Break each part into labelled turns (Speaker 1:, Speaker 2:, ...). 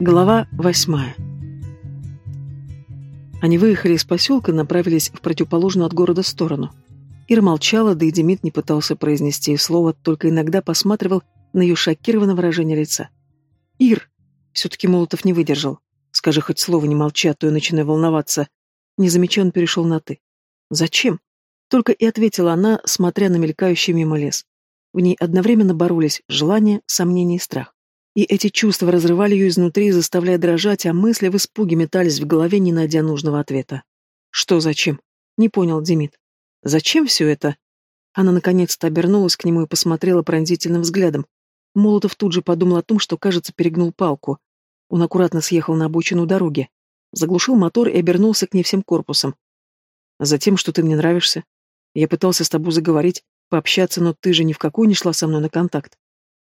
Speaker 1: Глава восьмая. Они выехали из поселка и направились в противоположную от города сторону. Ира молчала, да и Демид не пытался произнести и слова, только иногда посматривал на ее шокированное выражение лица. «Ир!» Все-таки Молотов не выдержал. «Скажи хоть слово, не молча, а то я начинаю волноваться». Не замечая, перешел на «ты». «Зачем?» Только и ответила она, смотря на мелькающий мимо лес. В ней одновременно боролись желание, сомнение и страх. И эти чувства разрывали ее изнутри, заставляя дрожать, а мысли в испуге метались в голове, не найдя нужного ответа. «Что зачем?» — не понял Демид. «Зачем все это?» Она наконец-то обернулась к нему и посмотрела пронзительным взглядом. Молотов тут же подумал о том, что, кажется, перегнул палку. Он аккуратно съехал на обочину дороги, заглушил мотор и обернулся к ней всем корпусом. «Затем, что ты мне нравишься. Я пытался с тобой заговорить, пообщаться, но ты же ни в какую не шла со мной на контакт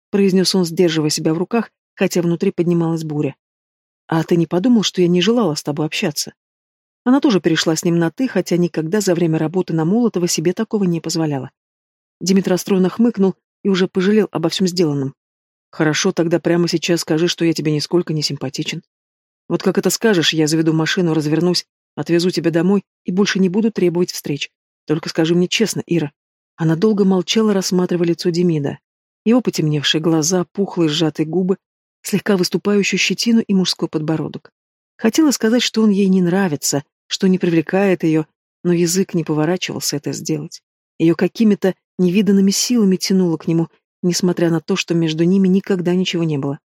Speaker 1: произнес он, сдерживая себя в руках, хотя внутри поднималась буря. «А ты не подумал, что я не желала с тобой общаться?» Она тоже перешла с ним на «ты», хотя никогда за время работы на Молотова себе такого не позволяла. Димитр расстроенно хмыкнул и уже пожалел обо всем сделанном. «Хорошо, тогда прямо сейчас скажи, что я тебе нисколько не симпатичен. Вот как это скажешь, я заведу машину, развернусь, отвезу тебя домой и больше не буду требовать встреч. Только скажи мне честно, Ира». Она долго молчала, рассматривая лицо Демида. Его потемневшие глаза, пухлые сжатые губы, слегка выступающую щетину и мужской подбородок. Хотела сказать, что он ей не нравится, что не привлекает ее, но язык не поворачивался это сделать. Ее какими-то невиданными силами тянуло к нему, несмотря на то, что между ними никогда ничего не было.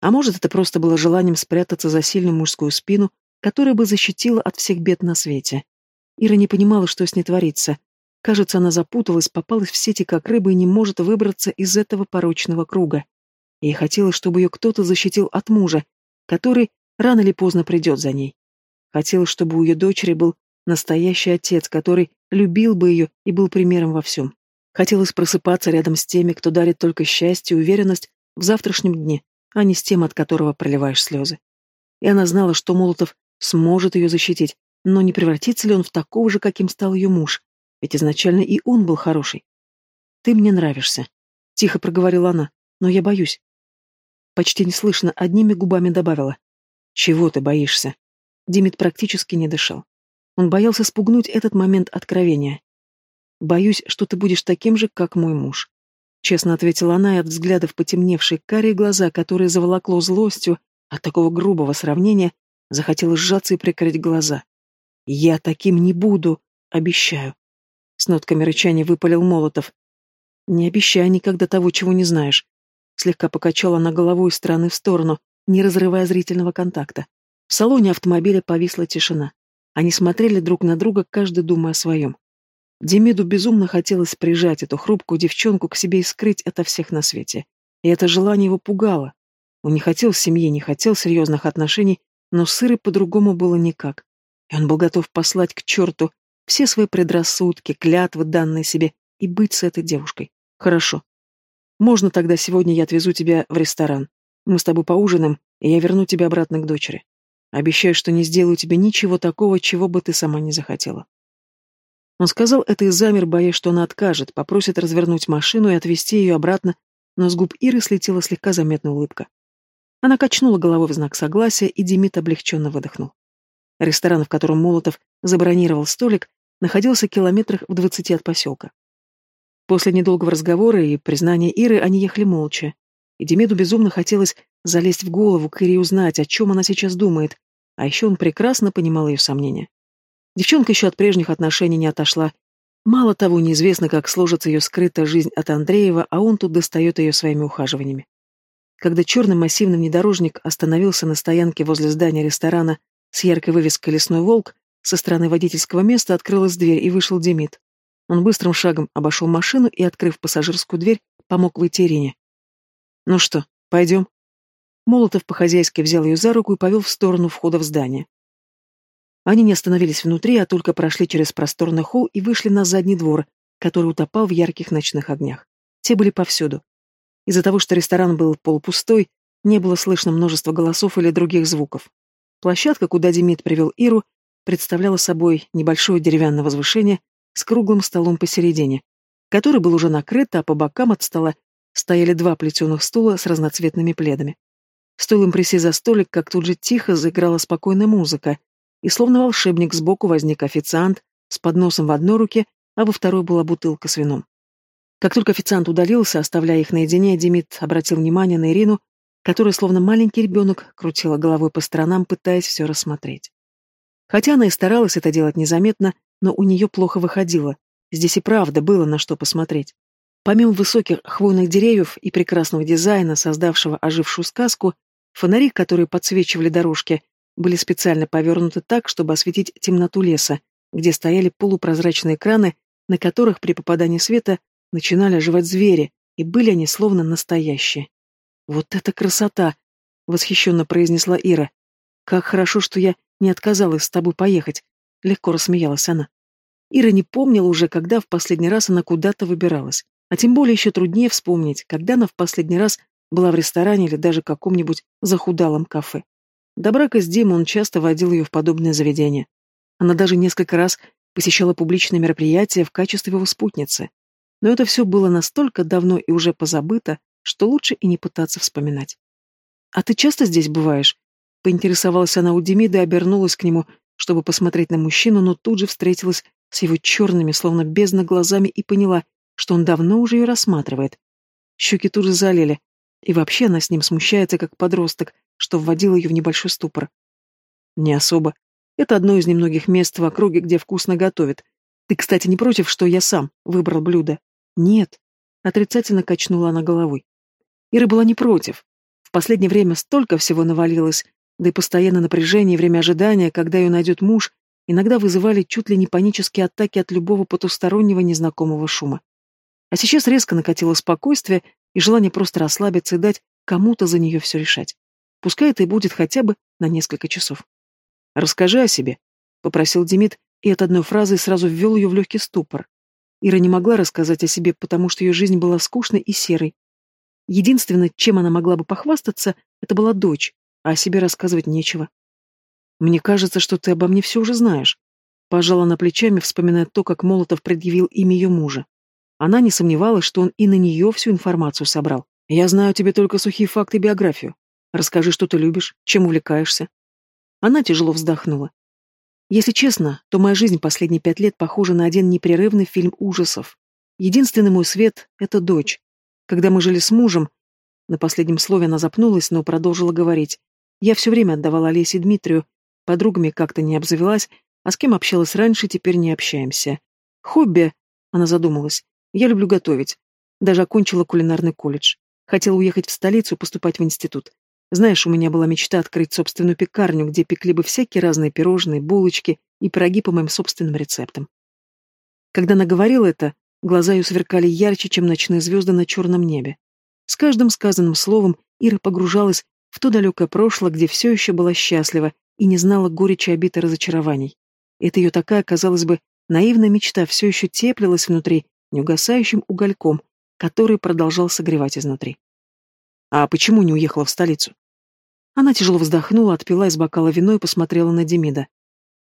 Speaker 1: А может, это просто было желанием спрятаться за сильную мужскую спину, которая бы защитила от всех бед на свете. Ира не понимала, что с ней творится, Кажется, она запуталась, попалась в сети как рыба и не может выбраться из этого порочного круга. Ей хотелось, чтобы ее кто-то защитил от мужа, который рано или поздно придет за ней. Хотелось, чтобы у ее дочери был настоящий отец, который любил бы ее и был примером во всем. Хотелось просыпаться рядом с теми, кто дарит только счастье и уверенность в завтрашнем дне, а не с тем, от которого проливаешь слезы. И она знала, что Молотов сможет ее защитить, но не превратится ли он в такого же, каким стал ее муж, ведь изначально и он был хороший. «Ты мне нравишься», — тихо проговорила она, — «но я боюсь». Почти неслышно одними губами добавила. «Чего ты боишься?» Димит практически не дышал. Он боялся спугнуть этот момент откровения. «Боюсь, что ты будешь таким же, как мой муж», — честно ответила она, и от взглядов потемневшие карие глаза, которые заволокло злостью от такого грубого сравнения, захотелось сжаться и прикрыть глаза. «Я таким не буду, обещаю». С нотками рычания выпалил Молотов. «Не обещай никогда того, чего не знаешь». Слегка покачала она головой из стороны в сторону, не разрывая зрительного контакта. В салоне автомобиля повисла тишина. Они смотрели друг на друга, каждый думая о своем. Демиду безумно хотелось прижать эту хрупкую девчонку к себе и скрыть ото всех на свете. И это желание его пугало. Он не хотел семьи, не хотел серьезных отношений, но с Ирой по-другому было никак. И он был готов послать к черту все свои предрассудки, клятвы, данные себе, и быть с этой девушкой. Хорошо. Можно тогда сегодня я отвезу тебя в ресторан. Мы с тобой поужинаем, и я верну тебя обратно к дочери. Обещаю, что не сделаю тебе ничего такого, чего бы ты сама не захотела. Он сказал это и замер, боясь, что она откажет, попросит развернуть машину и отвезти ее обратно, но с губ Иры слетела слегка заметная улыбка. Она качнула головой в знак согласия, и Демид облегченно выдохнул. Ресторан, в котором Молотов забронировал столик, находился в километрах в двадцати от поселка. После недолгого разговора и признания Иры они ехали молча. И Демиду безумно хотелось залезть в голову к Ире и узнать, о чем она сейчас думает, а еще он прекрасно понимал ее сомнения. Девчонка еще от прежних отношений не отошла. Мало того, неизвестно, как сложится ее скрытая жизнь от Андреева, а он тут достает ее своими ухаживаниями. Когда черный массивный внедорожник остановился на стоянке возле здания ресторана с яркой вывеской «Лесной волк», со стороны водительского места открылась дверь, и вышел Демид. Он быстрым шагом обошел машину и, открыв пассажирскую дверь, помог выйти Ирине. «Ну что, пойдем?» Молотов по-хозяйски взял ее за руку и повел в сторону входа в здание. Они не остановились внутри, а только прошли через просторный холл и вышли на задний двор, который утопал в ярких ночных огнях. Те были повсюду. Из-за того, что ресторан был полупустой, не было слышно множества голосов или других звуков. Площадка, куда Демид привел Иру, представляла собой небольшое деревянное возвышение с круглым столом посередине, который был уже накрыт, а по бокам от стола стояли два плетеных стула с разноцветными пледами. Стоило им присесть за столик, как тут же тихо заиграла спокойная музыка, и словно волшебник сбоку возник официант с подносом в одной руке, а во второй была бутылка с вином. Как только официант удалился, оставляя их наедине, Демид обратил внимание на Ирину, которая, словно маленький ребенок, крутила головой по сторонам, пытаясь все рассмотреть. Хотя она и старалась это делать незаметно, но у нее плохо выходило. Здесь и правда было на что посмотреть. Помимо высоких хвойных деревьев и прекрасного дизайна, создавшего ожившую сказку, фонари, которые подсвечивали дорожки, были специально повернуты так, чтобы осветить темноту леса, где стояли полупрозрачные экраны, на которых при попадании света начинали оживать звери, и были они словно настоящие. «Вот это красота!» — восхищенно произнесла Ира. «Как хорошо, что я не отказалась с тобой поехать», — легко рассмеялась она. Ира не помнила уже, когда в последний раз она куда-то выбиралась. А тем более еще труднее вспомнить, когда она в последний раз была в ресторане или даже каком-нибудь захудалом кафе. До брака с Димой он часто водил ее в подобное заведение. Она даже несколько раз посещала публичные мероприятия в качестве его спутницы. Но это все было настолько давно и уже позабыто, что лучше и не пытаться вспоминать. «А ты часто здесь бываешь?» Поинтересовалась она у Демида и обернулась к нему, чтобы посмотреть на мужчину, но тут же встретилась с его черными, словно бездна глазами, и поняла, что он давно уже ее рассматривает. Щеки тут же залили, и вообще она с ним смущается, как подросток, что вводило ее в небольшой ступор. Не особо. Это одно из немногих мест в округе, где вкусно готовят. Ты, кстати, не против, что я сам выбрал блюдо? Нет. Отрицательно качнула она головой. Ира была не против. В последнее время столько всего навалилось, да и постоянное напряжение и время ожидания, когда ее найдет муж, иногда вызывали чуть ли не панические атаки от любого потустороннего незнакомого шума. А сейчас резко накатило спокойствие и желание просто расслабиться и дать кому-то за нее все решать. Пускай это и будет хотя бы на несколько часов. «Расскажи о себе», — попросил Демид, и от одной фразы сразу ввел ее в легкий ступор. Ира не могла рассказать о себе, потому что ее жизнь была скучной и серой. Единственное, чем она могла бы похвастаться, это была дочь, а о себе рассказывать нечего. «Мне кажется, что ты обо мне все уже знаешь», — пожала она плечами, вспоминая то, как Молотов предъявил имя ее мужа. Она не сомневалась, что он и на нее всю информацию собрал. «Я знаю тебе только сухие факты и биографию. Расскажи, что ты любишь, чем увлекаешься». Она тяжело вздохнула. Если честно, то моя жизнь последние пять лет похожа на один непрерывный фильм ужасов. Единственный мой свет — это дочь. Когда мы жили с мужем, на последнем слове она запнулась, но продолжила говорить. Я все время отдавала Олесе Дмитрию, подругами как-то не обзавелась, а с кем общалась раньше, теперь не общаемся. Хобби, она задумалась, я люблю готовить. Даже окончила кулинарный колледж. Хотела уехать в столицу, поступать в институт. Знаешь, у меня была мечта открыть собственную пекарню, где пекли бы всякие разные пирожные, булочки и пироги по моим собственным рецептам. Когда она говорила это, глаза ее сверкали ярче, чем ночные звезды на черном небе. С каждым сказанным словом Ира погружалась в то далекое прошлое, где все еще была счастлива и не знала горечи обид разочарований. Это ее такая, казалось бы, наивная мечта все еще теплилась внутри неугасающим угольком, который продолжал согревать изнутри. А почему не уехала в столицу? Она тяжело вздохнула, отпила из бокала вино и посмотрела на Демида.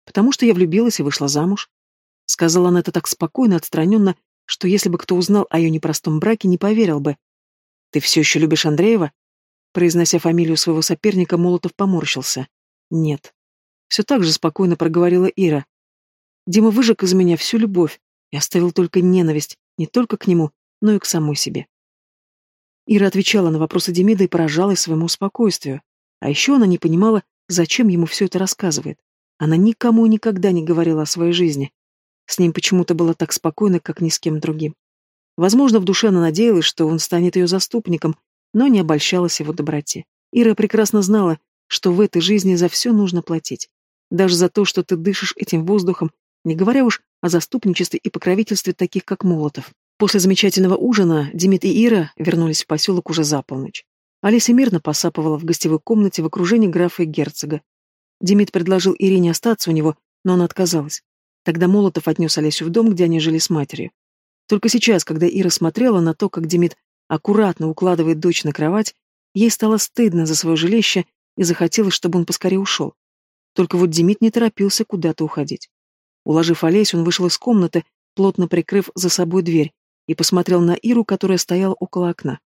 Speaker 1: «Потому что я влюбилась и вышла замуж». Сказала она это так спокойно, отстраненно, что если бы кто узнал о ее непростом браке, не поверил бы. «Ты все еще любишь Андреева?» Произнося фамилию своего соперника, Молотов поморщился. «Нет». Все так же спокойно проговорила Ира. Дима выжег из меня всю любовь и оставил только ненависть, не только к нему, но и к самой себе. Ира отвечала на вопросы Демида и поражалась своему спокойствию. А еще она не понимала, зачем ему все это рассказывает. Она никому никогда не говорила о своей жизни. С ним почему-то было так спокойно, как ни с кем другим. Возможно, в душе она надеялась, что он станет ее заступником, но не обольщалась его доброте. Ира прекрасно знала, что в этой жизни за все нужно платить. Даже за то, что ты дышишь этим воздухом, не говоря уж о заступничестве и покровительстве таких, как Молотов. После замечательного ужина Демид и Ира вернулись в поселок уже за полночь. Олеся мирно посапывала в гостевой комнате в окружении графа и герцога. Демид предложил Ирине остаться у него, но она отказалась. Тогда Молотов отнес Олесю в дом, где они жили с матерью. Только сейчас, когда Ира смотрела на то, как Демид аккуратно укладывает дочь на кровать, ей стало стыдно за свое жилище и захотелось, чтобы он поскорее ушел. Только вот Демид не торопился куда-то уходить. Уложив Олесю, он вышел из комнаты, плотно прикрыв за собой дверь, и посмотрел на Иру, которая стояла около окна.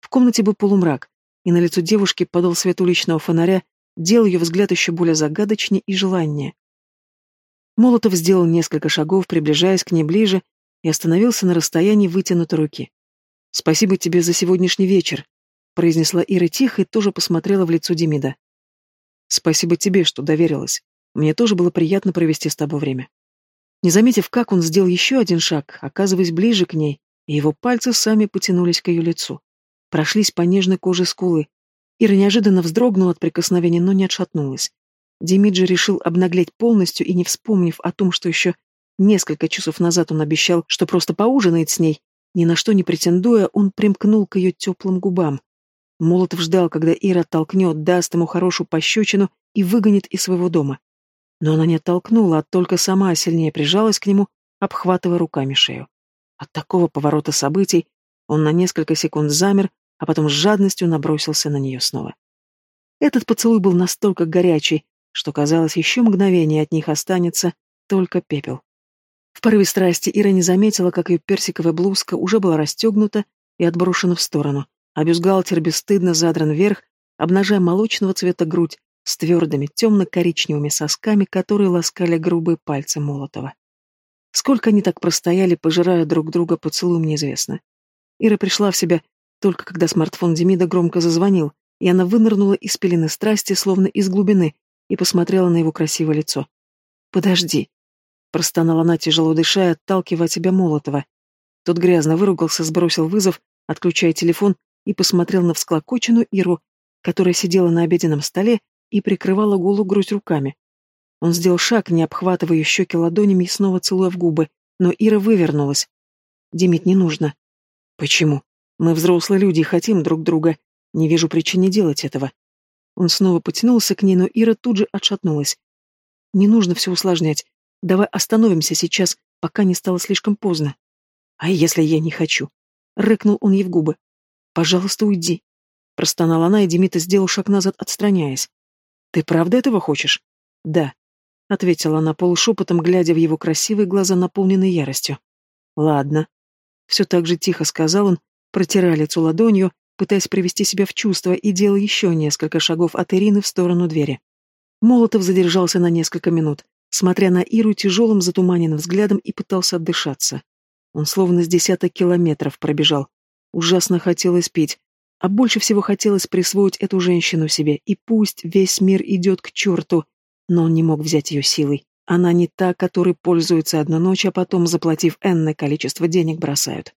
Speaker 1: В комнате был полумрак, и на лицо девушки подал свет уличного фонаря, делал ее взгляд еще более загадочнее и желаннее. Молотов сделал несколько шагов, приближаясь к ней ближе, и остановился на расстоянии вытянутой руки. «Спасибо тебе за сегодняшний вечер», — произнесла Ира тихо и тоже посмотрела в лицо Демида. «Спасибо тебе, что доверилась. Мне тоже было приятно провести с тобой время». Не заметив, как он сделал еще один шаг, оказываясь ближе к ней, и его пальцы сами потянулись к ее лицу. Прошлись по нежной коже скулы. Ира неожиданно вздрогнула от прикосновения, но не отшатнулась. Демиджи решил обнаглеть полностью и, не вспомнив о том, что еще несколько часов назад он обещал, что просто поужинает с ней, ни на что не претендуя, он примкнул к ее теплым губам. Молотов ждал, когда Ира оттолкнет, даст ему хорошую пощечину и выгонит из своего дома. Но она не оттолкнула, а только сама сильнее прижалась к нему, обхватывая руками шею. От такого поворота событий он на несколько секунд замер, а потом с жадностью набросился на нее снова. Этот поцелуй был настолько горячий, что, казалось, еще мгновение от них останется только пепел. В порыве страсти Ира не заметила, как ее персиковая блузка уже была расстегнута и отброшена в сторону, а бюстгальтер бесстыдно задран вверх, обнажая молочного цвета грудь с твердыми темно-коричневыми сосками, которые ласкали грубые пальцы Молотова. Сколько они так простояли, пожирая друг друга поцелуем, неизвестно. Ира пришла в себя только когда смартфон Демида громко зазвонил, и она вынырнула из пелены страсти, словно из глубины, и посмотрела на его красивое лицо. «Подожди», — простонала она, тяжело дыша, отталкивая от себя Молотова. Тот грязно выругался, сбросил вызов, отключая телефон, и посмотрел на всклокоченную Иру, которая сидела на обеденном столе и прикрывала голую грудь руками. Он сделал шаг, не обхватывая ее щеки ладонями и снова целуя в губы, но Ира вывернулась. «Демид, не нужно». «Почему? Мы взрослые люди и хотим друг друга. Не вижу причин не делать этого». Он снова потянулся к ней, но Ира тут же отшатнулась. «Не нужно все усложнять. Давай остановимся сейчас, пока не стало слишком поздно». «А если я не хочу?» — рыкнул он ей в губы. «Пожалуйста, уйди». Простонала она, и Демита сделал шаг назад, отстраняясь. «Ты правда этого хочешь?» «Да», — ответила она полушепотом, глядя в его красивые глаза, наполненные яростью. «Ладно». Все так же тихо сказал он, протирая лицо ладонью, пытаясь привести себя в чувство, и делал еще несколько шагов от Ирины в сторону двери. Молотов задержался на несколько минут, смотря на Иру тяжелым затуманенным взглядом и пытался отдышаться. Он словно с десяток километров пробежал. Ужасно хотелось пить, а больше всего хотелось присвоить эту женщину себе, и пусть весь мир идет к черту, но он не мог взять ее силой. Она не та, которой пользуются одну ночь, а потом, заплатив энное количество денег, бросают.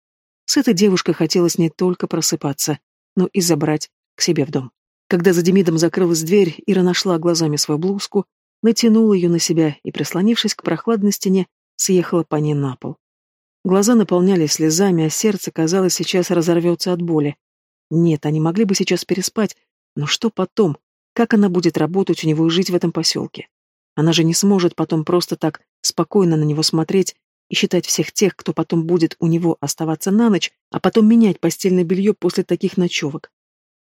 Speaker 1: С этой девушкой хотелось не только просыпаться, но и забрать к себе в дом. Когда за Демидом закрылась дверь, Ира нашла глазами свою блузку, натянула ее на себя и, прислонившись к прохладной стене, съехала по ней на пол. Глаза наполнялись слезами, а сердце, казалось, сейчас разорвется от боли. Нет, они могли бы сейчас переспать, но что потом? Как она будет работать у него и жить в этом поселке? Она же не сможет потом просто так спокойно на него смотреть и считать всех тех, кто потом будет у него оставаться на ночь, а потом менять постельное белье после таких ночевок.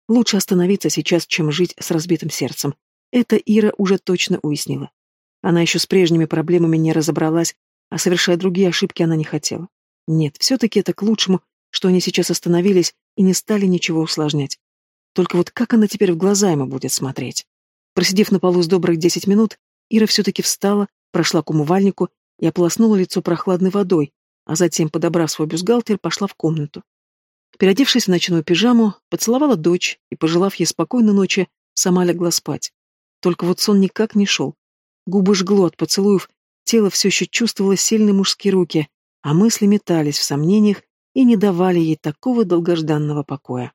Speaker 1: Лучше остановиться сейчас, чем жить с разбитым сердцем. Это Ира уже точно уяснила. Она еще с прежними проблемами не разобралась, а совершая другие ошибки она не хотела. Нет, все-таки это к лучшему, что они сейчас остановились и не стали ничего усложнять. Только вот как она теперь в глаза ему будет смотреть? Просидев на полу с добрых десять минут, Ира все-таки встала, прошла к умывальнику и ополоснула лицо прохладной водой, а затем, подобрав свой бюстгальтер, пошла в комнату. Переодевшись в ночную пижаму, поцеловала дочь и, пожелав ей спокойной ночи, сама легла спать. Только вот сон никак не шел. Губы жгло от поцелуев, тело все еще чувствовало сильные мужские руки, а мысли метались в сомнениях и не давали ей такого долгожданного покоя.